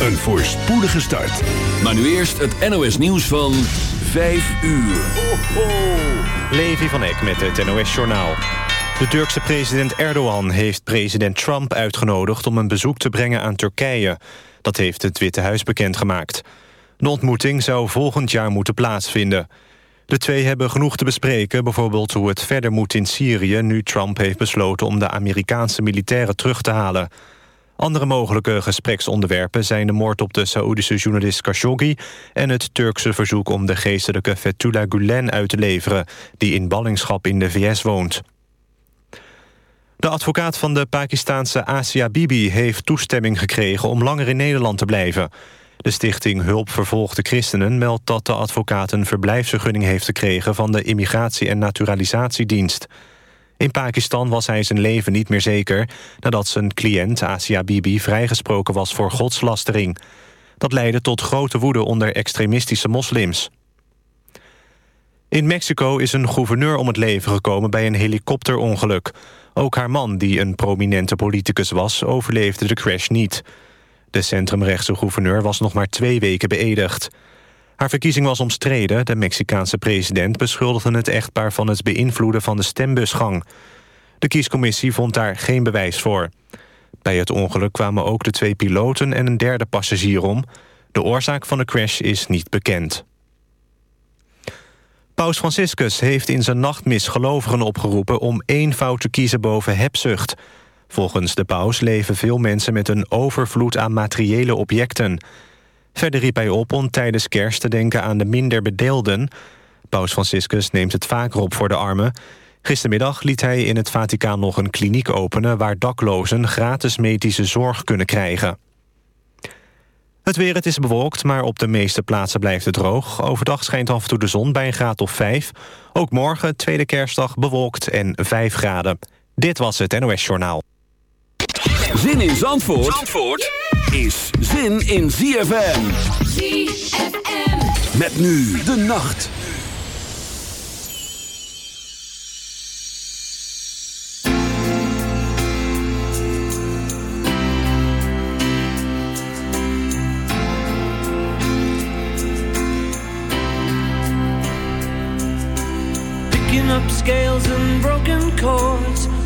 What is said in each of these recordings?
een voorspoedige start. Maar nu eerst het NOS nieuws van 5 uur. Ho, ho. Levi van Eck met het NOS Journaal. De Turkse president Erdogan heeft president Trump uitgenodigd... om een bezoek te brengen aan Turkije. Dat heeft het Witte Huis bekendgemaakt. De ontmoeting zou volgend jaar moeten plaatsvinden. De twee hebben genoeg te bespreken, bijvoorbeeld hoe het verder moet in Syrië... nu Trump heeft besloten om de Amerikaanse militairen terug te halen. Andere mogelijke gespreksonderwerpen zijn de moord op de Saoedische journalist Khashoggi... en het Turkse verzoek om de geestelijke Fethullah Gulen uit te leveren... die in ballingschap in de VS woont. De advocaat van de Pakistaanse Asia Bibi heeft toestemming gekregen... om langer in Nederland te blijven. De stichting Hulp Vervolgde Christenen meldt dat de advocaat... een verblijfsvergunning heeft gekregen van de Immigratie- en Naturalisatiedienst... In Pakistan was hij zijn leven niet meer zeker... nadat zijn cliënt Asia Bibi vrijgesproken was voor godslastering. Dat leidde tot grote woede onder extremistische moslims. In Mexico is een gouverneur om het leven gekomen bij een helikopterongeluk. Ook haar man, die een prominente politicus was, overleefde de crash niet. De centrumrechtse gouverneur was nog maar twee weken beëdigd. Haar verkiezing was omstreden. De Mexicaanse president beschuldigde het echtpaar van het beïnvloeden van de stembusgang. De kiescommissie vond daar geen bewijs voor. Bij het ongeluk kwamen ook de twee piloten en een derde passagier om. De oorzaak van de crash is niet bekend. Paus Franciscus heeft in zijn nachtmis gelovigen opgeroepen... om één fout te kiezen boven hebzucht. Volgens de paus leven veel mensen met een overvloed aan materiële objecten... Verder riep hij op om tijdens kerst te denken aan de minder bedeelden. Paus Franciscus neemt het vaker op voor de armen. Gistermiddag liet hij in het Vaticaan nog een kliniek openen... waar daklozen gratis medische zorg kunnen krijgen. Het weer, het is bewolkt, maar op de meeste plaatsen blijft het droog. Overdag schijnt af en toe de zon bij een graad of 5. Ook morgen, tweede kerstdag, bewolkt en 5 graden. Dit was het NOS Journaal. Zin in Zandvoort, Zandvoort? is zin in ZFM. ZFM. Met nu de nacht. Picking up scales and broken chords.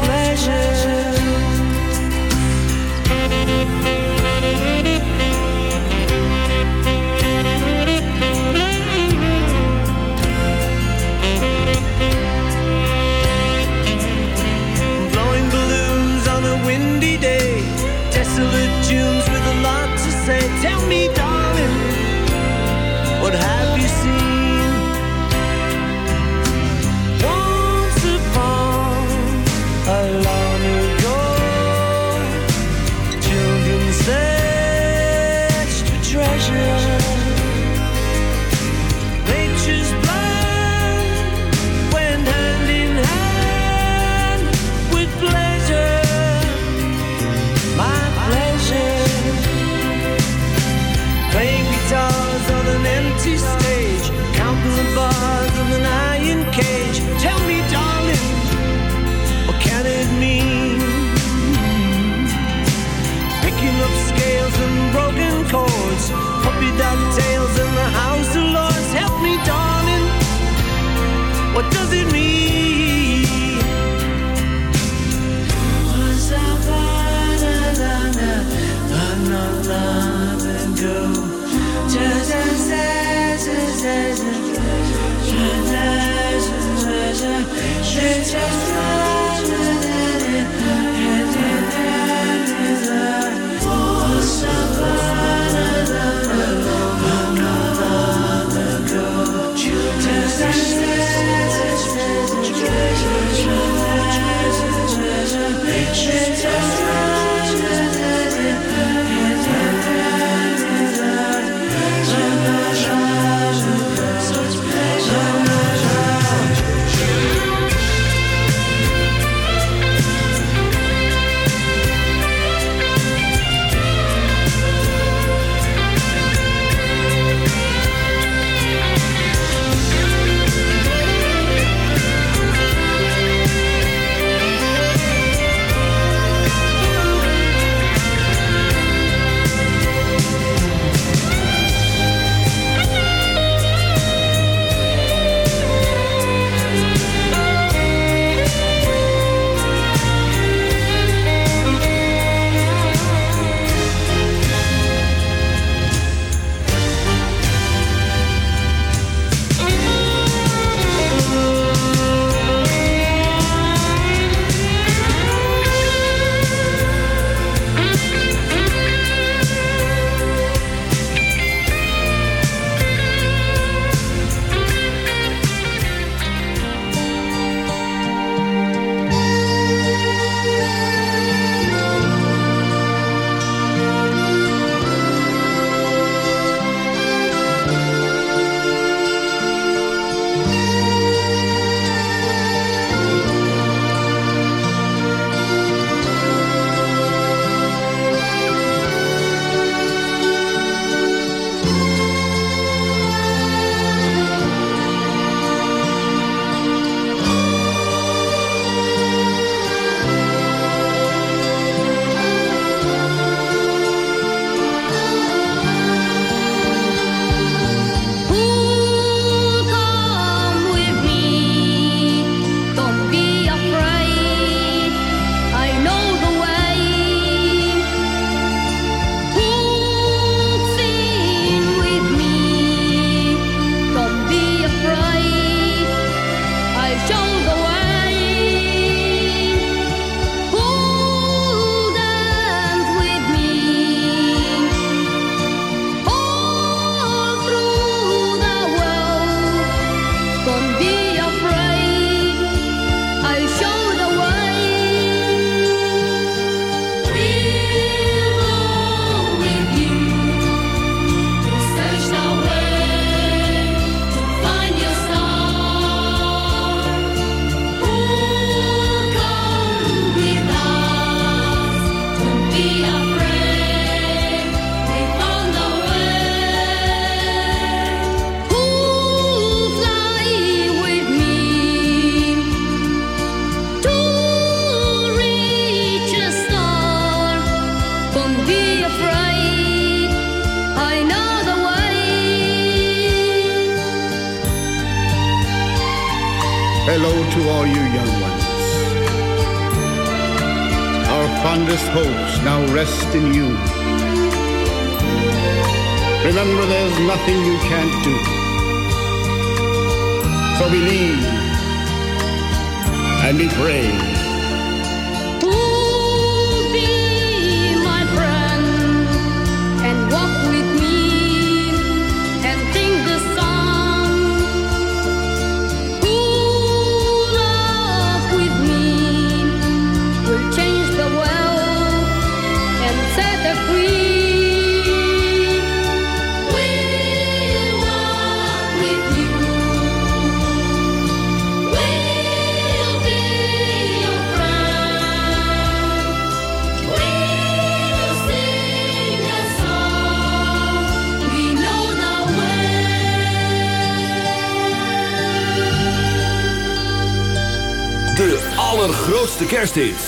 pleasure.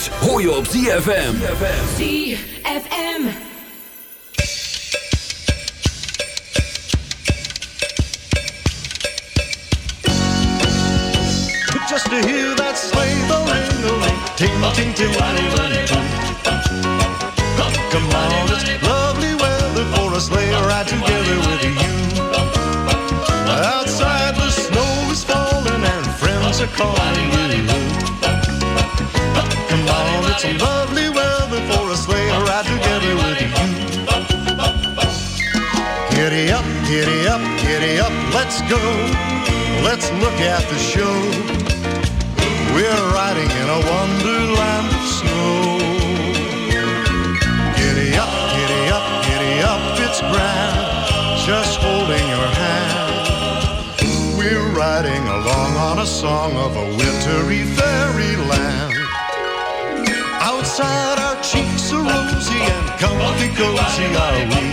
Kersthits hoor je op ZFM. ZFM. Just to hear that sleigh bell ring, a ting, ting, ting, Come on, it's lovely weather for a sleigh ride together with you. Outside the snow is falling and friends are calling you. A lovely weather for a sleigh ride together with you. Giddy up, giddy up, giddy up, let's go. Let's look at the show. We're riding in a wonderland of snow. Giddy up, giddy up, giddy up, it's grand. Just holding your hand. We're riding along on a song of a wintry fairyland. Our cheeks are rosy and comfy cozy are we.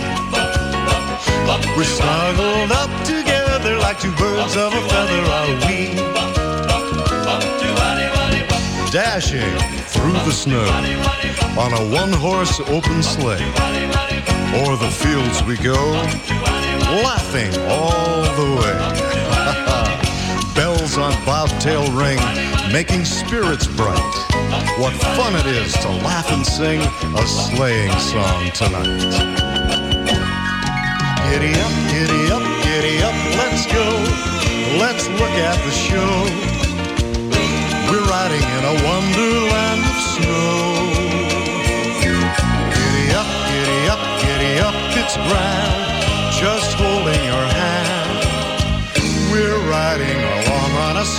We're snuggled up together like two birds of a feather are we. Dashing through the snow on a one-horse open sleigh. O'er the fields we go, laughing all the way. Bells on bobtail ring, making spirits bright. What fun it is to laugh and sing a sleighing song tonight. Giddy up, giddy up, giddy up, let's go. Let's look at the show. We're riding in a wonderland of snow. Giddy up, giddy up, giddy up, it's grand. Just holding your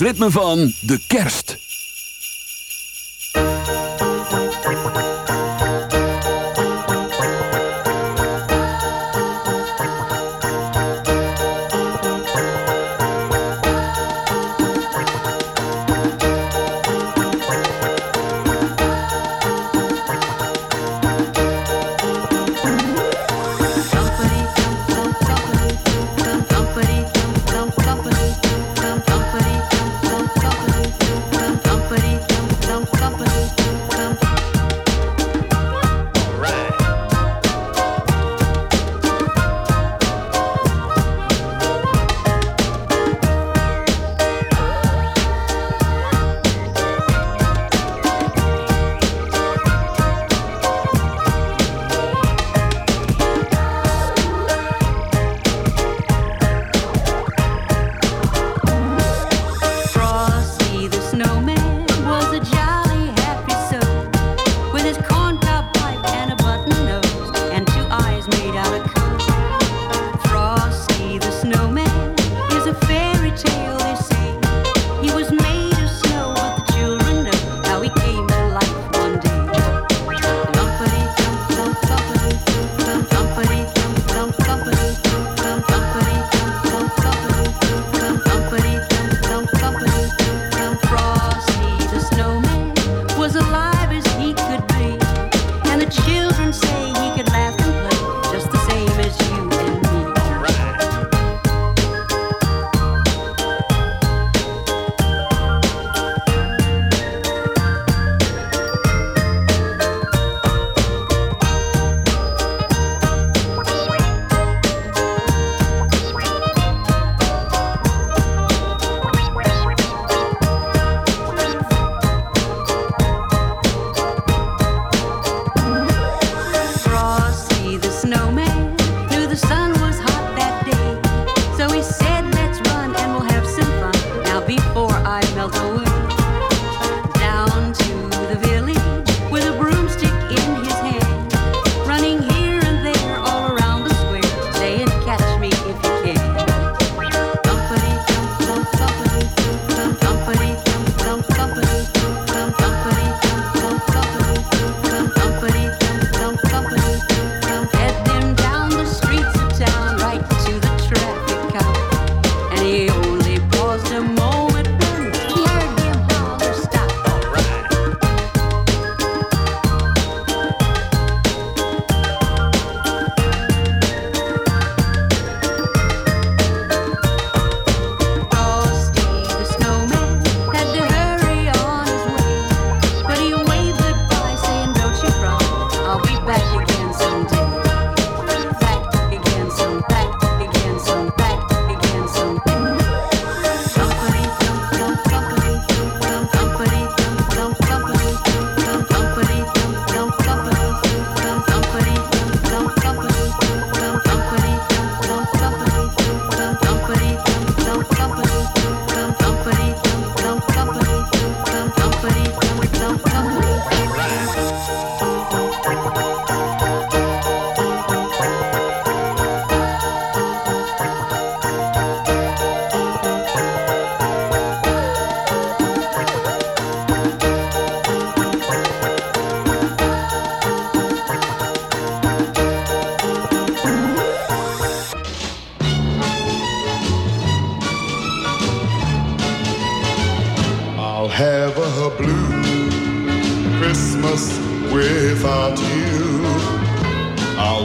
Ritme van de kerst.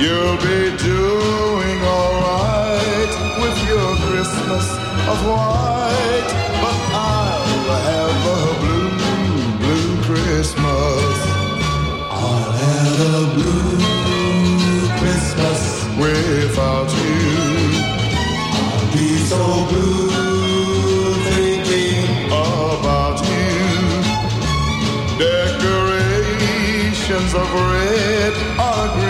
you'll be doing alright with your Christmas of white. But I'll have a blue, blue Christmas. I'll have a blue Christmas without you. I'll be so blue thinking about you. Decorations of red on a green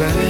Just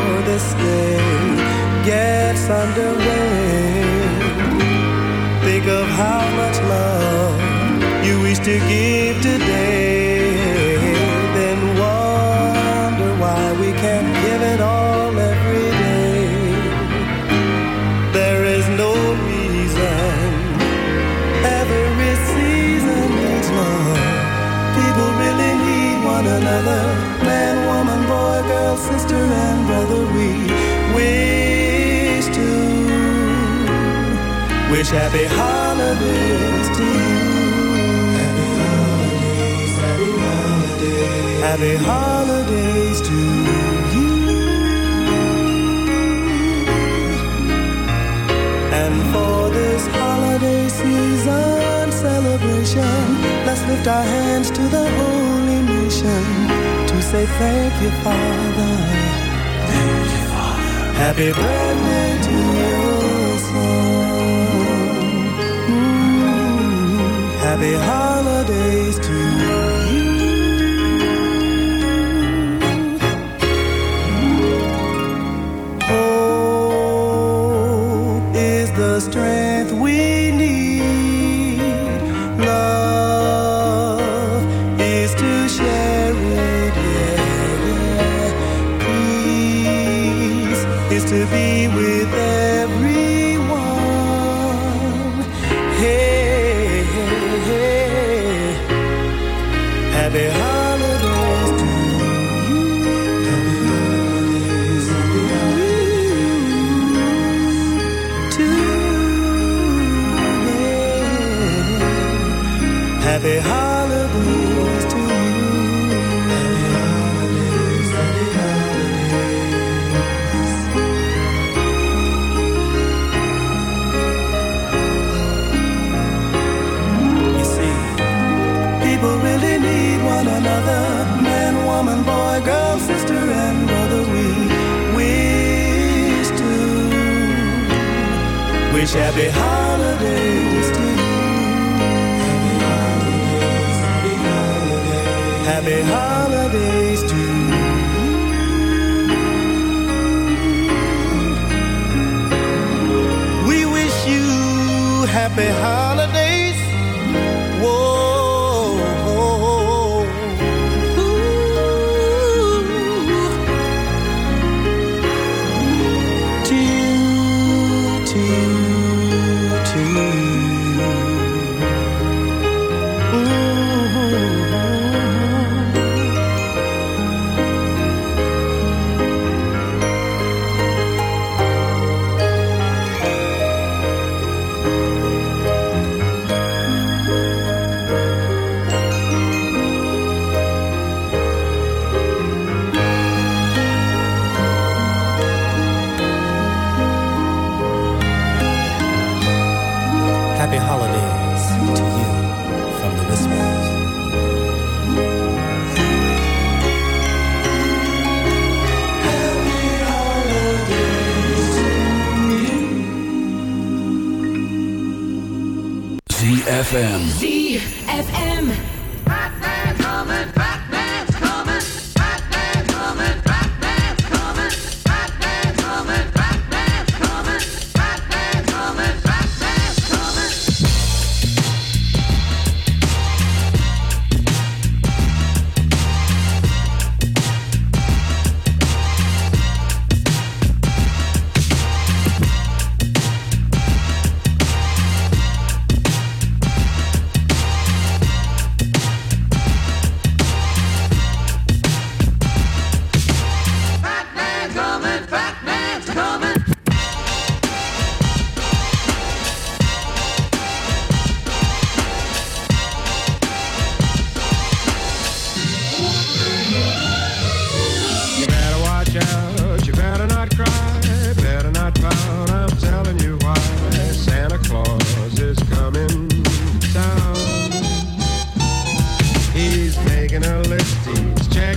gets underway, think of how much love you wish to give today. Happy holidays to you. Happy holidays, happy holidays, happy holidays to you. And for this holiday season celebration, let's lift our hands to the holy mission to say thank you, Father. Thank you, Father. Happy birthday to your wish happy holidays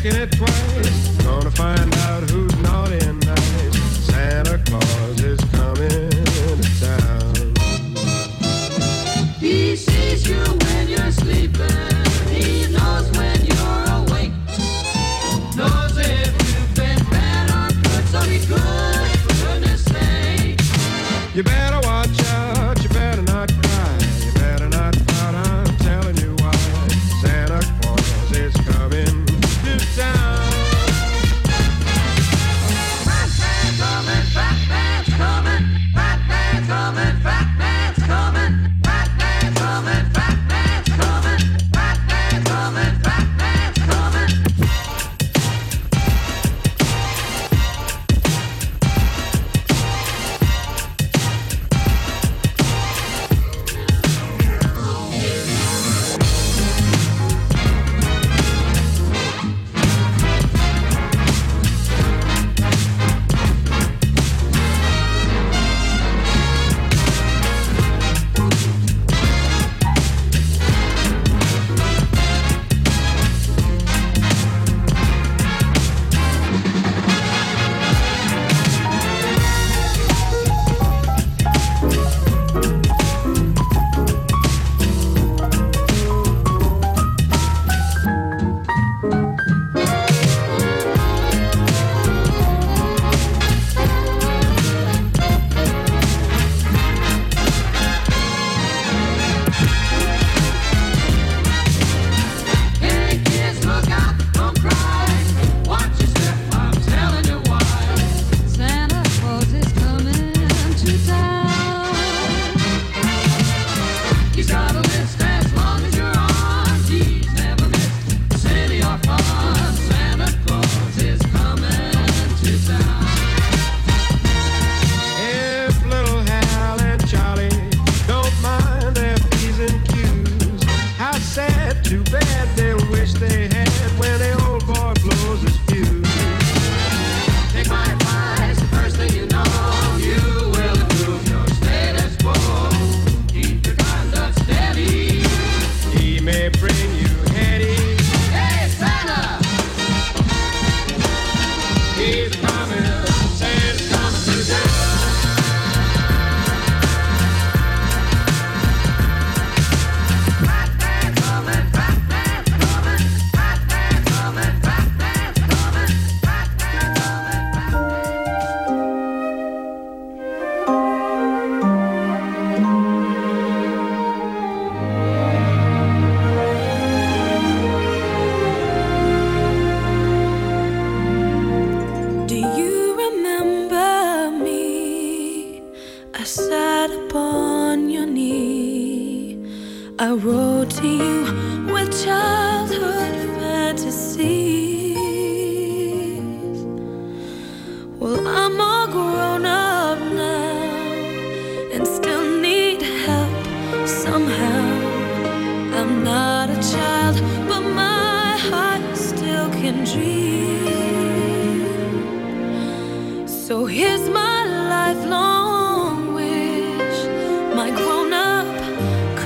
thinking it twice.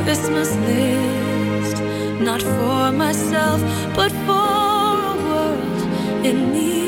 Christmas list, not for myself, but for a world in need.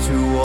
To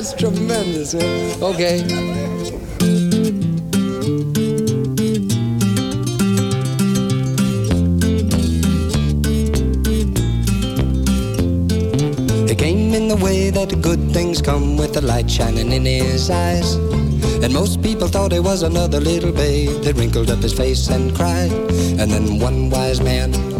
that's tremendous, man. Okay. He came in the way that good things come with the light shining in his eyes. And most people thought he was another little babe that wrinkled up his face and cried. And then one wise man,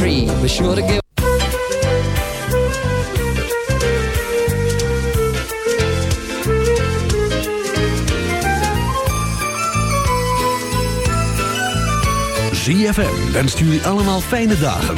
tree. Be sure to give. ZFM wenst jullie allemaal fijne dagen.